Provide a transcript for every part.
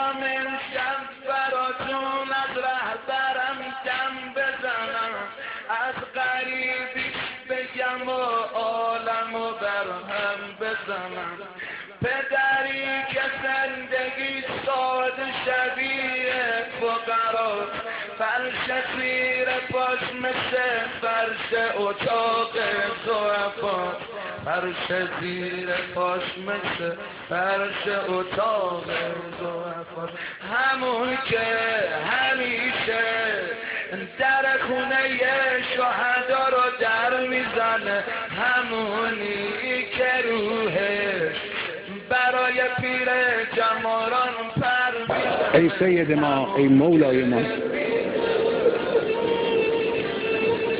امشب براتون از رهبرم دم بزنم. از غریبی بگم و عالم و برهم بزنم. پدری که زندگی ساده شبیه فقراست. فرش زیر پاش مثل فرش اتاق زعفا فرش زیر پاش مثل فرش اتاق همون که همیشه در خونه شهدا رو در می‌زنه. همونی که روحش برای پیر جماران پر ای سید ما ای مولای ما.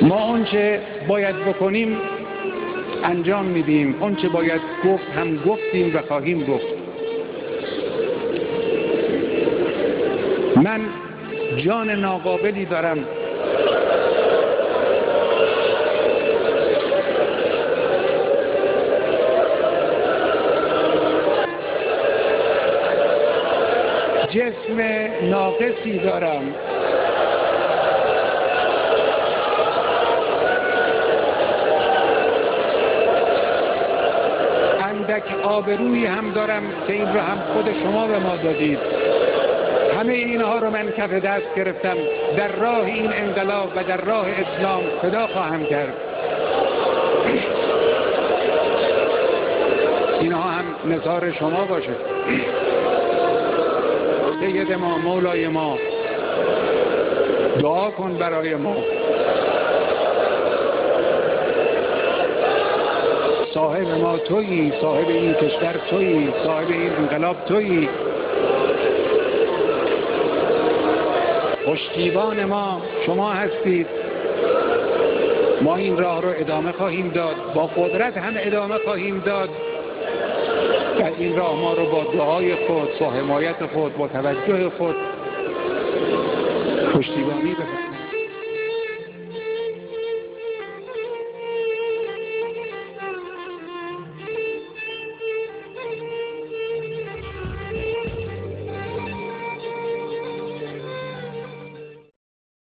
ما آنچه باید بکنیم انجام میدیم. آنچه باید گفت هم گفتیم و خواهیم گفت. جان ناقابلی دارم. جسم ناقصی دارم. اندک آبرویی هم دارم که این رو هم خود شما به ما دادید. همه اینها رو من کف دست گرفتم. در راه این انقلاب و در راه اسلام فدا خواهم کرد. اینها هم نظار شما باشه. سید ما مولای ما. دعا کن برای ما. صاحب ما تویی صاحب این کشور تویی صاحب این انقلاب تویی. پشتیبان ما شما هستید. ما این راه رو ادامه خواهیم داد. با قدرت هم ادامه خواهیم داد. و این راه ما رو با دعای خود با حمایت خود با توجه خود پشتیبانی بکنیم